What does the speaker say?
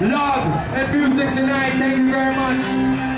love, and music tonight. Thank you very much.